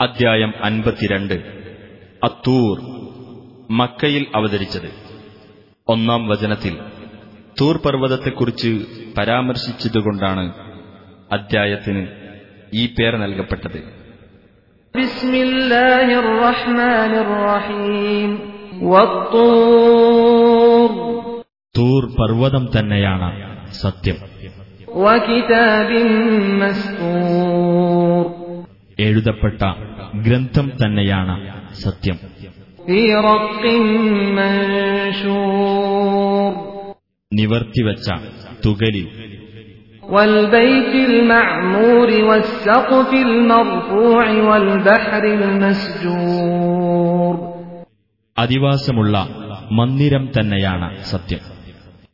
അധ്യായം അൻപത്തിരണ്ട്. അത്തൂർ മക്കയിൽ അവതരിച്ചത്. ഒന്നാം വചനത്തിൽ തൂർ പർവതത്തെക്കുറിച്ച് പരാമർശിച്ചതുകൊണ്ടാണ് അദ്ധ്യായത്തിന് ഈ പേർ നൽകപ്പെട്ടത്. തൂർ പർവതം തന്നെയാണ് സത്യം. എഴുതപ്പെട്ട ഗ്രന്ഥം തന്നെയാണ് സത്യം في رق منشور നിവർത്തിവച്ച തുകലിൽ والبيت المعمور والسقف المرفوع والبحر المسجور അധിവാസമുള്ള മന്ദിരം തന്നെയാണ് സത്യം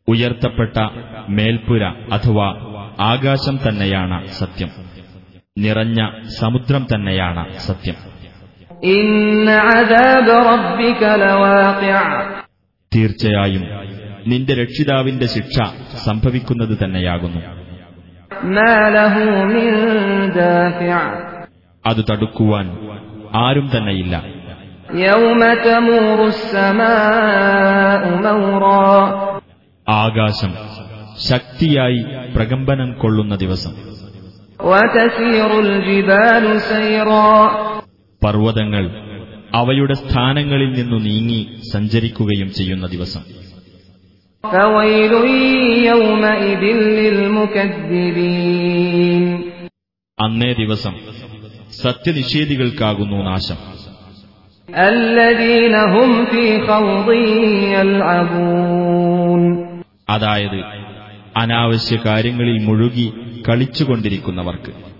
ഉയർത്തപ്പെട്ട മേൽപ്പുര അഥവാ ആകാശം തന്നെയാണ് സത്യം നിറഞ്ഞ സമുദ്രം തന്നെയാണ് സത്യം. തീർച്ചയായും നിന്റെ രക്ഷിതാവിന്റെ ശിക്ഷ സംഭവിക്കുന്നത് തന്നെയാകുന്നു. അത് തടുക്കുവാൻ ആരും തന്നെയില്ല. ആകാശം ശക്തിയായി പ്രകമ്പനം കൊള്ളുന്ന ദിവസം. പർവതങ്ങൾ അവയുടെ സ്ഥാനങ്ങളിൽ നിന്നു നീങ്ങി സഞ്ചരിക്കുകയും ചെയ്യുന്ന ദിവസം. അന്നേ ദിവസം സത്യനിഷേധികൾക്കാകുന്നു നാശം. അതായത് അനാവശ്യ കാര്യങ്ങളിൽ മുഴുകി കളിച്ചുകൊണ്ടിരിക്കുന്നവർക്ക്.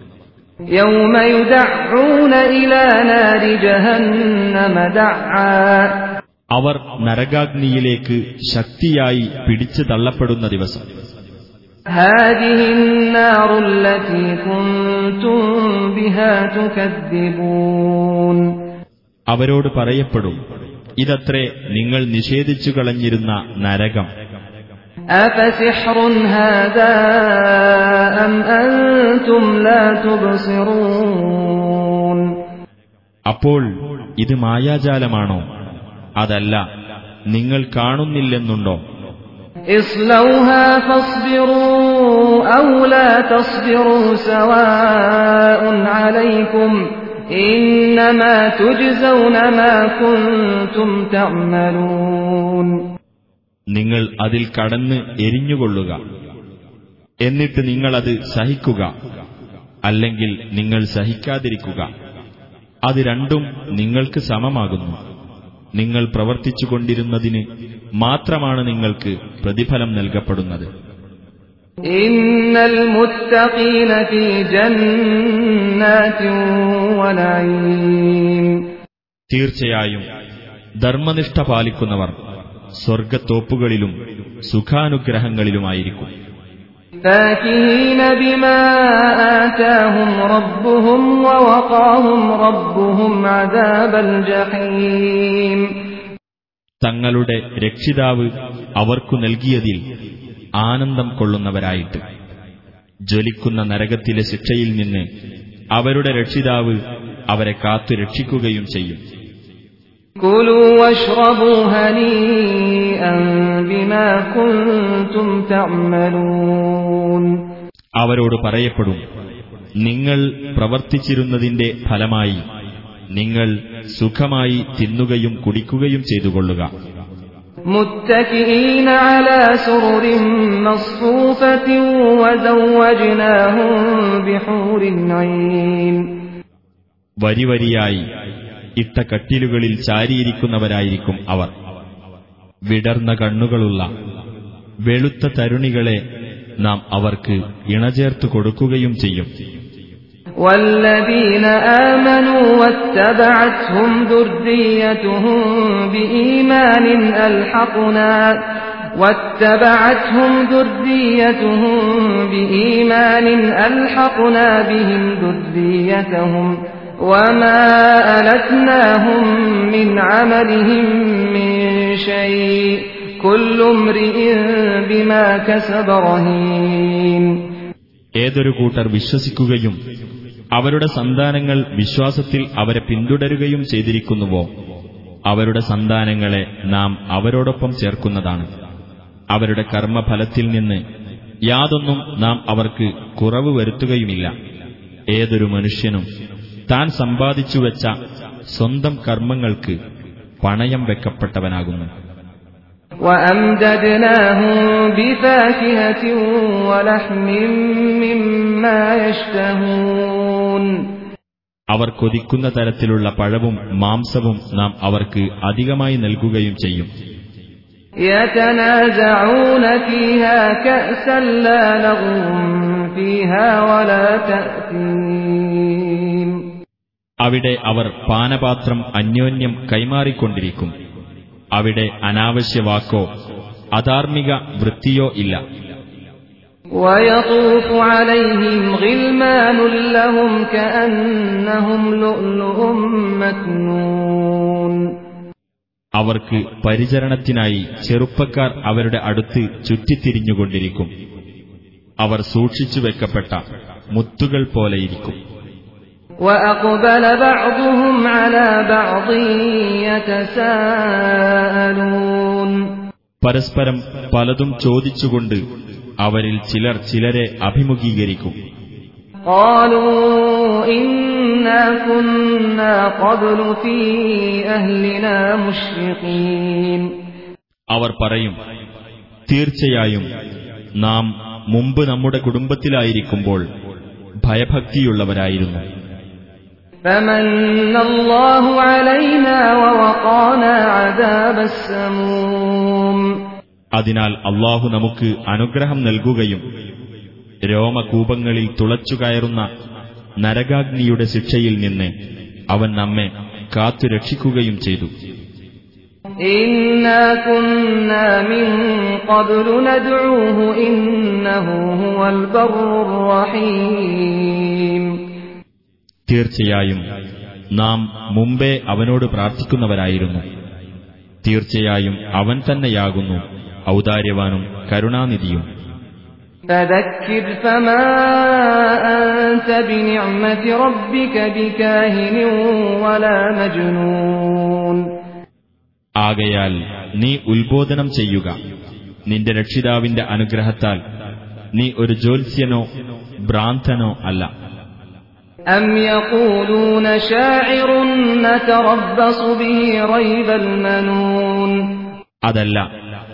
അവർ നരകാഗ്നിയിലേക്ക് ശക്തിയായി പിടിച്ചു തള്ളപ്പെടുന്ന ദിവസം. അവരോട് പറയപ്പെടും ഇതത്രേ നിങ്ങൾ നിഷേധിച്ചു കളഞ്ഞിരുന്ന നരകം. أفسحر هذا أم أنتم لا تبصرون അപ്പോൾ ഇത് മായാജാലമാണോ അതല്ല നിങ്ങൾ കാണുന്നില്ലെന്നുണ്ടോ اصلوها فاصبروا أو لا تصبروا سواء عليكم إنما تجزون ما كنتم تعملون നിങ്ങൾ അതിൽ കടന്ന് എരിഞ്ഞുകൊള്ളുക. എന്നിട്ട് നിങ്ങളത് സഹിക്കുക. അല്ലെങ്കിൽ നിങ്ങൾ സഹിക്കാതിരിക്കുക. അത് രണ്ടും നിങ്ങൾക്ക് സമമാകുന്നു. നിങ്ങൾ പ്രവർത്തിച്ചുകൊണ്ടിരുന്നതിന് മാത്രമാണ് നിങ്ങൾക്ക് പ്രതിഫലം നൽകപ്പെടുന്നത്. തീർച്ചയായും ധർമ്മനിഷ്ഠ പാലിക്കുന്നവർ സ്വർഗത്തോപ്പുകളിലും സുഖാനുഗ്രഹങ്ങളിലുമായിരിക്കും. തങ്ങളുടെ രക്ഷിതാവ് അവർക്കു നൽകിയതിൽ ആനന്ദം കൊള്ളുന്നവരായിട്ട്. ജ്വലിക്കുന്ന നരകത്തിലെ ശിക്ഷയിൽ നിന്ന് അവരുടെ രക്ഷിതാവ് അവരെ കാത്തു രക്ഷിക്കുകയും ചെയ്യും. അവരോട് പറയപ്പെടും നിങ്ങൾ പ്രവർത്തിച്ചിരുന്നതിന്റെ ഫലമായി നിങ്ങൾ സുഖമായി തിന്നുകയും കുടിക്കുകയും ചെയ്തുകൊള്ളുക متكئين على سرر مصفوفة وزوجناهم بحور عين വരിവരിയായി ഇട്ട കട്ടിലുകളിൽ ചാരിയിരിക്കുന്നവരായിരിക്കും അവർ വിടർന്ന കണ്ണുകളുള്ള വെളുത്ത തരുണികളെ നാം അവർക്ക് ഇണചേർത്തു കൊടുക്കുകയും ചെയ്യും والذين آمنوا واتبعتهم ذريتهم بإيمان ألحقنا واتبعتهم ذريتهم بإيمان ألحقنا بهم ذريتهم وما ألتناهم من عملهم من شيء كل امرئ بما كسب رهين ഏതൊരു കൂട്ടർ വിശ്വസിക്കുകയും അവരുടെ സന്താനങ്ങൾ വിശ്വാസത്തിൽ അവരെ പിന്തുടരുകയും ചെയ്തിരിക്കുന്നുവോ അവരുടെ സന്താനങ്ങളെ നാം അവരോടൊപ്പം ചേർക്കുന്നതാണ് അവരുടെ കർമ്മഫലത്തിൽ നിന്ന് യാതൊന്നും നാം അവർക്ക് കുറവ് വരുത്തുകയുമില്ല ഏതൊരു മനുഷ്യനും താൻ സമ്പാദിച്ചു വെച്ച സ്വന്തം കർമ്മങ്ങൾക്ക് പണയം വെക്കപ്പെട്ടവനാകുന്നു. അവർ കൊതിക്കുന്ന തരത്തിലുള്ള പഴവും മാംസവും നാം അവർക്ക് അധികമായി നൽകുകയും ചെയ്യും. ഫീഹാ വലാ അവിടെ അവർ പാനപാത്രം അന്യോന്യം കൈമാറിക്കൊണ്ടിരിക്കും അവിടെ അനാവശ്യ വാക്കോ അധാർമിക വൃത്തിയോ ഇല്ല ويطوف عليهم غلمان لهم كأنهم لؤلؤ مكنون അവർക്ക് പരിചരണത്തിനായി ചെറുപ്പക്കാർ അവരുടെ അടുത്ത് ചുറ്റിത്തിരിഞ്ഞുകൊണ്ടിരിക്കും അവർ സൂക്ഷിച്ചു വെക്കപ്പെട്ട മുത്തുകൾ പോലെയിരിക്കും وأقبل بعضهم على بعض يتساءلون പരസ്പരം പലതും ചോദിച്ചുകൊണ്ട് അവരിൽ ചിലർ ചിലരെ അഭിമുഖീകരിക്കും قالوا إنا كنا قبل في أهلنا مشفقين അവർ പറയും തീർച്ചയായും നാം മുമ്പ് നമ്മുടെ കുടുംബത്തിലായിരിക്കുമ്പോൾ ഭയഭക്തിയുള്ളവരായിരുന്നു فمن الله علينا ووقانا عذاب السموم അതിനാൽ അള്ളാഹു നമുക്ക് അനുഗ്രഹം നൽകുകയും രോമകൂപങ്ങളിൽ തുളച്ചുകയറുന്ന നരകാഗ്നിയുടെ ശിക്ഷയിൽ നിന്ന് അവൻ നമ്മെ കാത്തുരക്ഷിക്കുകയും ചെയ്തു إنا തീർച്ചയായും നാം മുമ്പേ അവനോട് പ്രാർത്ഥിക്കുന്നവരായിരുന്നു. തീർച്ചയായും അവൻ തന്നെയാകുന്നു ഔദാര്യവാനും കരുണാനിധിയും. ആകയാൽ നീ ഉത്ബോധനം ചെയ്യുക. നിന്റെ രക്ഷിതാവിന്റെ അനുഗ്രഹത്താൽ നീ ഒരു ജ്യോത്സ്യനോ ഭ്രാന്തനോ അല്ല. أم يقولون شاعر نتربص به ريب المنون അതല്ല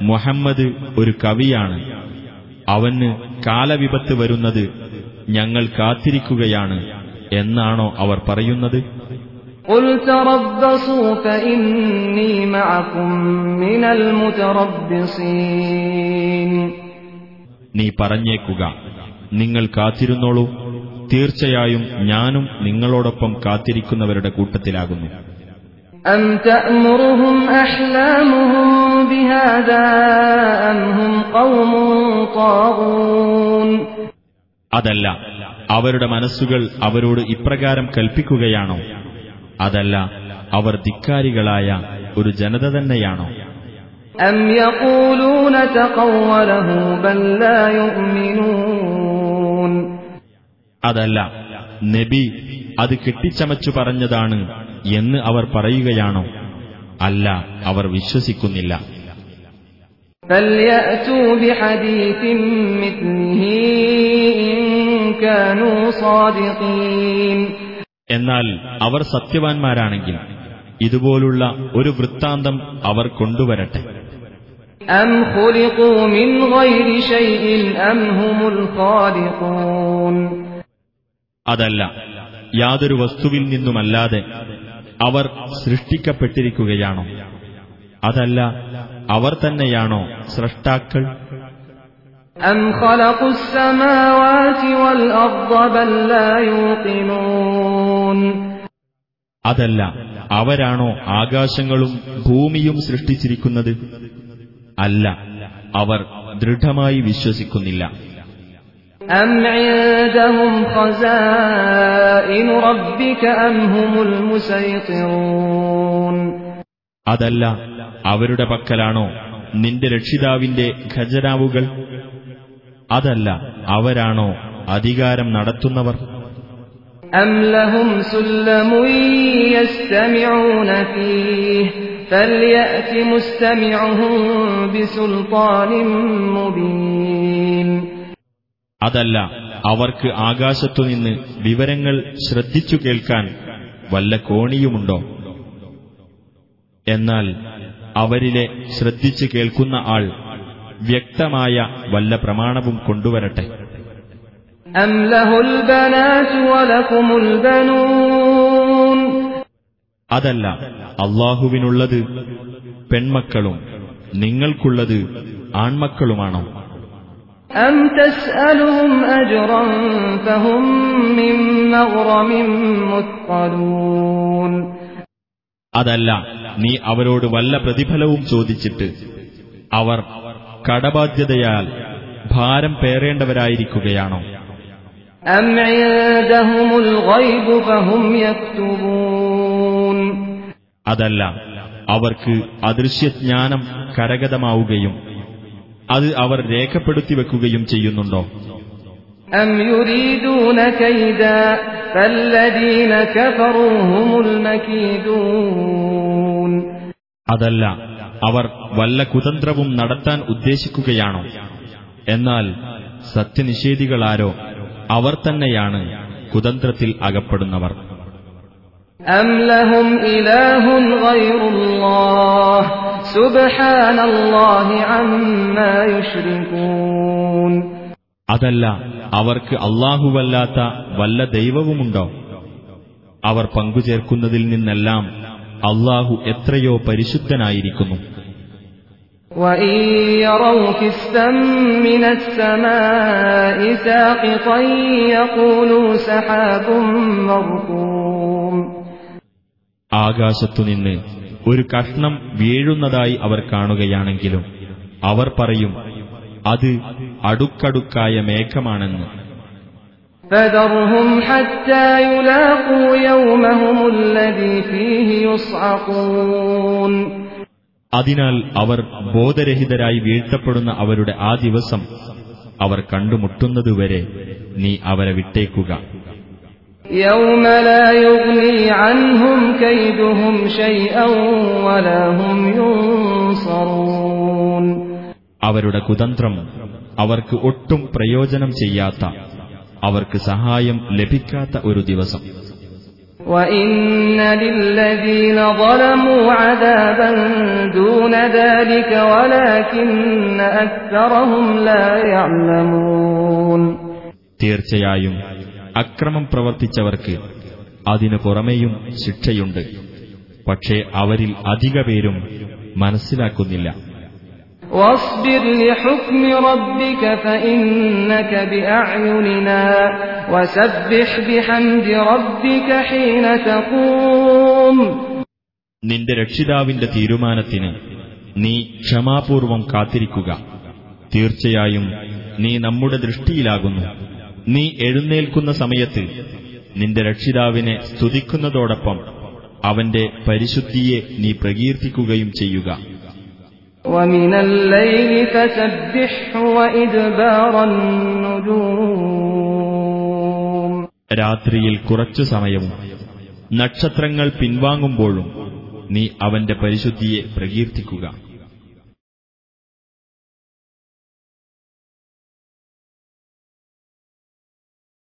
മുഹമ്മദ് ഒരു കവിയാണ് അവന് കാലവിപത്ത് വരുന്നത് ഞങ്ങൾ കാത്തിരിക്കുകയാണ് എന്നാണോ അവർ പറയുന്നത് قل تربصوا فإني معكم من المتربصين നീ പറഞ്ഞേക്കുക നിങ്ങൾ കാത്തിരുന്നോളൂ തീർച്ചയായും ഞാനും നിങ്ങളോടൊപ്പം കാത്തിരിക്കുന്നവരുടെ കൂട്ടത്തിലാകുന്നു أم تأمرهم أحلامهم بهذا أم هم قوم طاغون അതല്ല അവരുടെ മനസ്സുകൾ അവരോട് ഇപ്രകാരം കൽപ്പിക്കുകയാണോ അതല്ല അവർ ധിക്കാരികളായ ഒരു ജനത തന്നെയാണോ أم يقولون تقوله بل لا يؤمنون അതല്ല നബി അത് കെട്ടിച്ചമച്ചു പറഞ്ഞതാണ് എന്ന് അവർ പറയുകയാണോ? അല്ല അവർ വിശ്വസിക്കുന്നില്ല. എന്നാൽ അവർ സത്യവാൻമാരാണെങ്കിൽ ഇതുപോലുള്ള ഒരു വൃത്താന്തം അവർ കൊണ്ടുവരട്ടെ. അതല്ല യാതൊരു വസ്തുവിൽ നിന്നുമല്ലാതെ അവർ സൃഷ്ടിക്കപ്പെട്ടിരിക്കുകയാണോ? അതല്ല അവർ തന്നെയാണോ സ്രഷ്ടാക്കൾ? അതല്ല അവരാണോ ആകാശങ്ങളും ഭൂമിയും സൃഷ്ടിച്ചിരിക്കുന്നത്? അല്ല അവർ ദൃഢമായി വിശ്വസിക്കുന്നില്ല. أم عندهم خزائن ربك أم هم المسيطرون അതല്ല അവരുടെ പക്കലാണോ നിന്റെ രക്ഷിതാവിന്റെ ഖജനാവുകൾ അതല്ല അവരാണോ അധികാരം നടത്തുന്നവർ أم لهم سلم يستمعون فيه فليأت مستمعهم بسلطان مبين അതല്ല അവർക്ക് ആകാശത്തുനിന്ന് വിവരങ്ങൾ ശ്രദ്ധിച്ചു കേൾക്കാൻ വല്ല കോണിയുമുണ്ടോ? എന്നാൽ അവരിലെ ശ്രദ്ധിച്ചു കേൾക്കുന്ന ആൾ വ്യക്തമായ വല്ല പ്രമാണവും കൊണ്ടുവരട്ടെ. അതല്ല അള്ളാഹുവിനുള്ളത് പെൺമക്കളും നിങ്ങൾക്കുള്ളത് ആൺമക്കളുമാണോ? أم تسألهم أجرا فهم من مغرم مثقلون അതല്ല നീ അവരോട് വല്ല പ്രതിഫലവും ചോദിച്ചിട്ട് അവർ കടബാധ്യതയാൽ ഭാരം പേറേണ്ടവരായിരിക്കുകയാണോ أم عندهم الغيب فهم يكتبون അതല്ല അവർക്ക് അദൃശ്യജ്ഞാനം കരഗതമാവുകയും അത് അവർ രേഖപ്പെടുത്തി വെക്കുകയും ചെയ്യുന്നുണ്ടോ? അതല്ല അവർ വല്ല കുതന്ത്രവും നടത്താൻ ഉദ്ദേശിക്കുകയാണോ? എന്നാൽ സത്യനിഷേധികളാരോ അവർ തന്നെയാണ് കുതന്ത്രത്തിൽ അകപ്പെടുന്നവർ. أم لهم إله غير الله سبحان الله عما يشركون അതല്ല അവർക്ക് അള്ളാഹുവല്ലാത്ത വല്ല ദൈവവുമുണ്ടോ അവർ പങ്കുചേർക്കുന്നതിൽ നിന്നെല്ലാം അള്ളാഹു എത്രയോ പരിശുദ്ധനായിരിക്കുന്നു وإن يروا كسفا من السماء ساقطا يقولوا سحاب مركوم ആകാശത്തുനിന്ന് ഒരു കഷ്ണം വീഴുന്നതായി അവർ കാണുകയാണെങ്കിലും അവർ പറയും അത് അടുക്കടുക്കായ മേഘമാണെന്ന്. അതിനാൽ അവർ ബോധരഹിതരായി വീഴ്ത്തപ്പെടുന്ന അവരുടെ ആ ദിവസം അവർ കണ്ടുമുട്ടുന്നതുവരെ നീ അവരെ വിട്ടേക്കുക. يوم لا يغني عنهم كيدهم شيئا ولا هم ينصرون അവരുടെ കുതന്ത്രം അവർക്ക് ഒട്ടും പ്രയോജനം ചെയ്യാത്ത അവർക്ക് സഹായം ലഭിക്കാത്ത ഒരു ദിവസം وإن للذين ظلموا عذابا دون ذلك ولكن أكثرهم لا يعلمون തീർച്ചയായും അക്രമം പ്രവർത്തിച്ചവർക്ക് അതിനു പുറമേയും ശിക്ഷയുണ്ട്. പക്ഷേ അവരിൽ അധിക പേരും മനസ്സിലാക്കുന്നില്ല. നിന്റെ രക്ഷിതാവിന്റെ തീരുമാനത്തിന് നീ ക്ഷമാപൂർവം കാത്തിരിക്കുക. തീർച്ചയായും നീ നമ്മുടെ ദൃഷ്ടിയിലാകുന്നു. നീ എഴുന്നേൽക്കുന്ന സമയത്ത് നിന്റെ രക്ഷിതാവിനെ സ്തുതിക്കുന്നതോടൊപ്പം അവന്റെ പരിശുദ്ധിയെ നീ പ്രകീർത്തിക്കുകയും ചെയ്യുക. രാത്രിയിൽ കുറച്ചു സമയവും നക്ഷത്രങ്ങൾ പിൻവാങ്ങുമ്പോഴും നീ അവന്റെ പരിശുദ്ധിയെ പ്രകീർത്തിക്കുക.